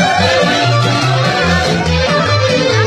Yeah.